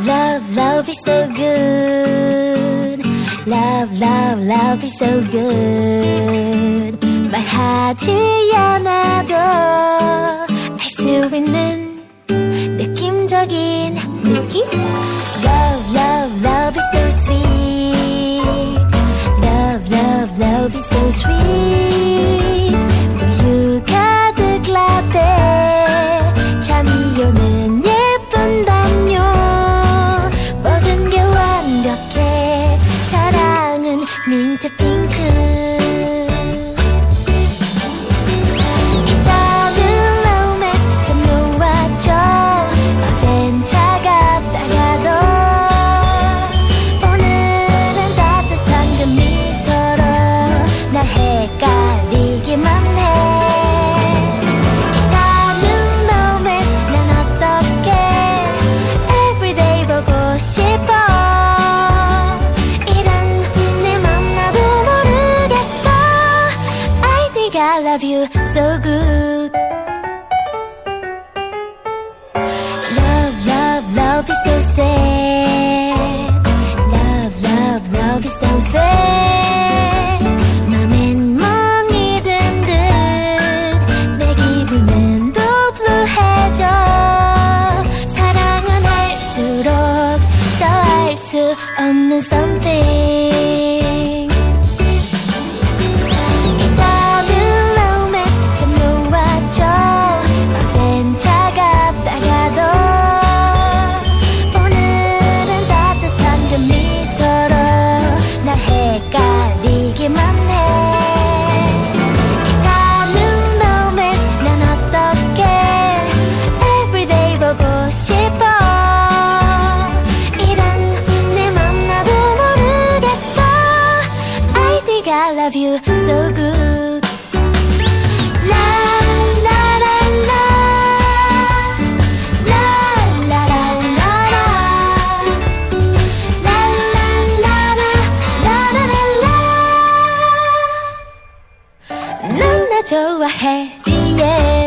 Love, love, love is so good. Love, love, love is so good. But how you 말하지 I 알수 있는 느낌적인 느낌. Love, love, love is so sweet. Love, love, love is so sweet. 明着平衡。love you so good. I love you so good. 좋아해 yeah.